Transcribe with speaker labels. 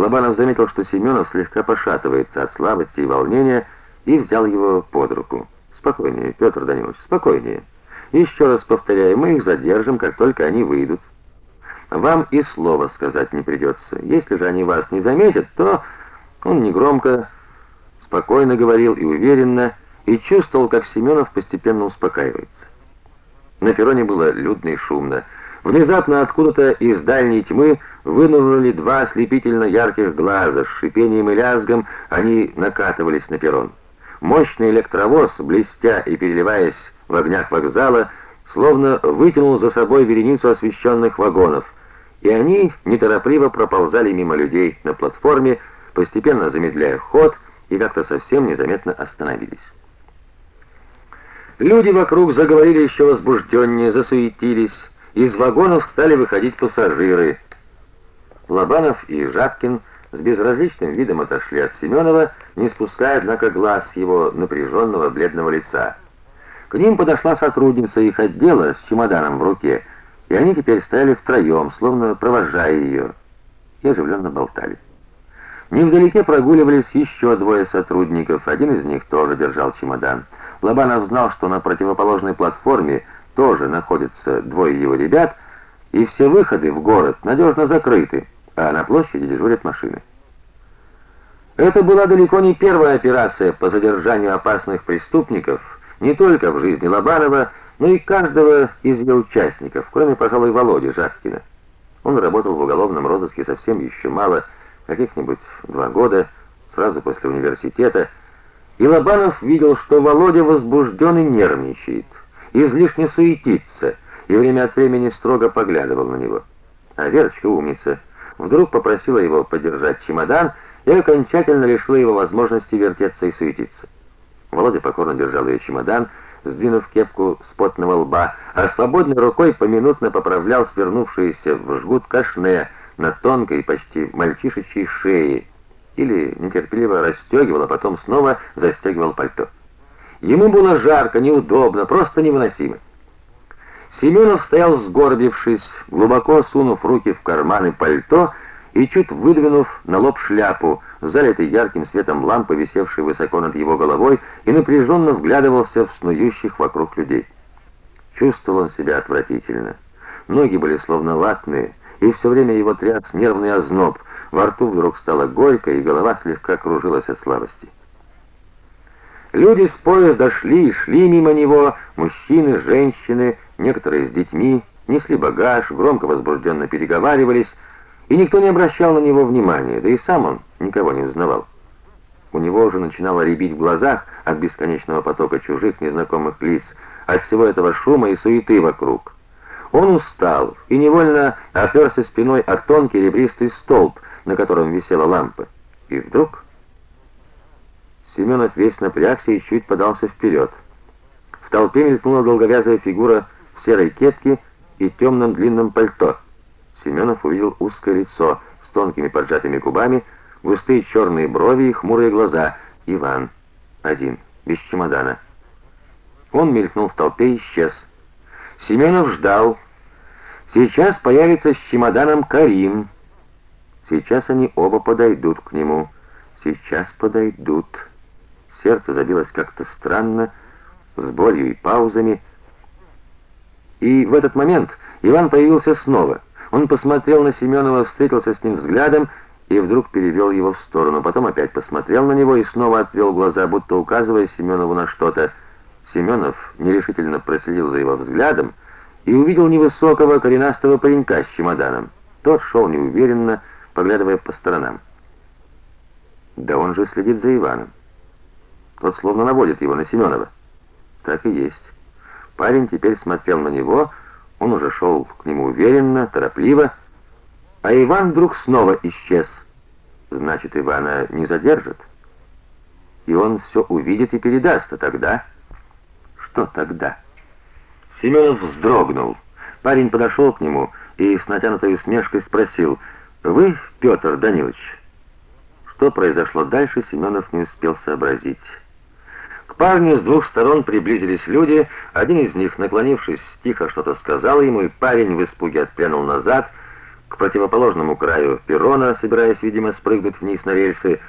Speaker 1: Лобанов заметил, что Семенов слегка пошатывается от слабости и волнения, и взял его под руку. Спокойнее, Петр Данилович, спокойнее. Еще раз повторяю, мы их задержим, как только они выйдут. Вам и слова сказать не придется. Если же они вас не заметят, то он негромко, спокойно говорил и уверенно, и чувствовал, как Семенов постепенно успокаивается. На перроне было людно и шумно. Внезапно откуда-то из дальней тьмы вынырнули два ослепительно ярких глаза, с шипением и лязгом они накатывались на перрон. Мощный электровоз, блестя и переливаясь в огнях вокзала, словно вытянул за собой вереницу освещенных вагонов, и они неторопливо проползали мимо людей на платформе, постепенно замедляя ход и как-то совсем незаметно остановились. Люди вокруг заговорили еще возбужденнее, засуетились. Из вагонов стали выходить пассажиры. Лобанов и Жаткин с безразличным видом отошли от Семенова, не спуская однако глаз с его напряженного бледного лица. К ним подошла сотрудница их отдела с чемоданом в руке, и они теперь стояли втроем, словно провожая ее, и оживленно болтали. Невдалеке прогуливались еще двое сотрудников, один из них тоже держал чемодан. Лобанов знал, что на противоположной платформе тоже находятся двое его ребят, и все выходы в город надежно закрыты, а на площади дежурят машины. Это была далеко не первая операция по задержанию опасных преступников, не только в жизни Лобанова, но и каждого из ее участников, кроме, пожалуй, Володи Жахкина. Он работал в уголовном розыске совсем еще мало, каких-нибудь два года, сразу после университета, и Лобанов видел, что Володя возбужден и нервничает, излишне суетится, и время от времени строго поглядывал на него. А Верочка умница, вдруг попросила его подержать чемодан и окончательно лишила его возможности вертеться и суетиться. Володя покорно держал ее чемодан, сдвинув кепку с потного лба, а свободной рукой поминутно поправлял свернувшиеся в жгут кашне на тонкой, почти мальчишечьей шее или нетерпеливо расстегивал, а потом снова застегивал пальто. Ему было жарко, неудобно, просто невыносимо. Семенов стоял сгорбившись, глубоко сунув руки в карманы пальто и чуть выдвинув на лоб шляпу, залитой ярким светом лампы, висевшей высоко над его головой, и напряженно вглядывался в снующих вокруг людей. Чувствовал он себя отвратительно. Ноги были словно ватные, и все время его тряс нервный озноб. Во рту вдруг стало горько, и голова слегка кружилась от слабости. Люди с поезда шли и шли мимо него, мужчины, женщины, некоторые с детьми, несли багаж, громко возбужденно переговаривались, и никто не обращал на него внимания, да и сам он никого не узнавал. У него уже начинало рябить в глазах от бесконечного потока чужих незнакомых лиц, от всего этого шума и суеты вокруг. Он устал и невольно оперся спиной о тонкий ребристый столб, на котором висела лампа. И вдруг Семенов весь напрягся и чуть подался вперед. В толпе мелькнула долговязая фигура в серой кепке и темном длинном пальто. Семенов увидел узкое лицо с тонкими поджатыми губами, густые черные брови и хмурые глаза. Иван один, без чемодана. Он мелькнул в толпе и исчез. Семенов ждал. Сейчас появится с чемоданом Карим. Сейчас они оба подойдут к нему. Сейчас подойдут. Сердце забилось как-то странно, с болью и паузами. И в этот момент Иван появился снова. Он посмотрел на Семенова, встретился с ним взглядом и вдруг перевел его в сторону. Потом опять посмотрел на него и снова отвел глаза, будто указывая Семенову на что-то. Семенов нерешительно проследил за его взглядом и увидел невысокого коренастого паренька с чемоданом. Тот шел неуверенно, поглядывая по сторонам. Да он же следит за Иваном. Тот словно наводит его на Семенова. Так и есть. Парень теперь смотрел на него, он уже шел к нему уверенно, торопливо, а Иван вдруг снова исчез. Значит, Ивана не задержат. И он все увидит и передаст, а тогда что тогда? Семенов вздрогнул. Парень подошел к нему и с натянутой усмешкой спросил: "Вы Петр Данилович?" Что произошло дальше, Семенов не успел сообразить. Парню с двух сторон приблизились люди, один из них, наклонившись, тихо что-то сказал ему, и парень в испуге отпрянул назад. К противоположному краю перрона, собираясь, видимо, спрыгнуть вниз на рельсы,